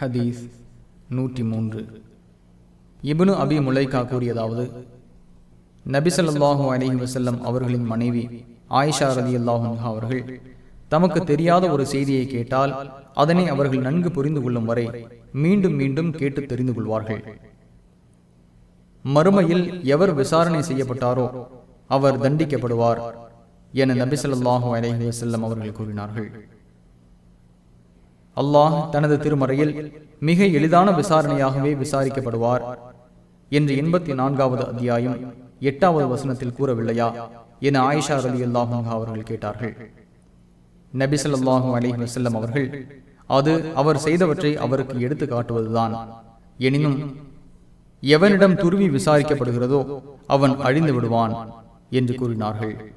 ஹதீஸ் நூற்றி மூன்று இபுனு அபி முலைகா கூறியதாவது நபிசல்லாஹு அலஹி வசல்லம் அவர்களின் மனைவி ஆயிஷா ரதி அல்லாஹா அவர்கள் தமக்கு தெரியாத ஒரு செய்தியை கேட்டால் அதனை அவர்கள் நன்கு புரிந்து கொள்ளும் வரை மீண்டும் மீண்டும் கேட்டு தெரிந்து கொள்வார்கள். மறுமையில் எவர் விசாரணை செய்யப்பட்டாரோ அவர் தண்டிக்கப்படுவார் என நபிசல்லாஹு அலஹி வசல்லம் அவர்கள் கூறினார்கள். அல்லாஹ் தனது திருமறையில் மிக எளிதான விசாரணையாகவே விசாரிக்கப்படுவார். என்று எண்பத்தி நான்காவது அத்தியாயம் எட்டாவது வசனத்தில் கூறவில்லையா? என ஆயிஷா அலி அல்லாஹும் அவர்கள் கேட்டார்கள். நபிசல்லாஹூ அலி வசல்லம் அவர்கள் அது அவர் செய்தவற்றை அவருக்கு எடுத்து காட்டுவதுதான். எனினும் எவனிடம் துருவி விசாரிக்கப்படுகிறதோ அவன் அழிந்து விடுவான் என்று கூறினார்கள்.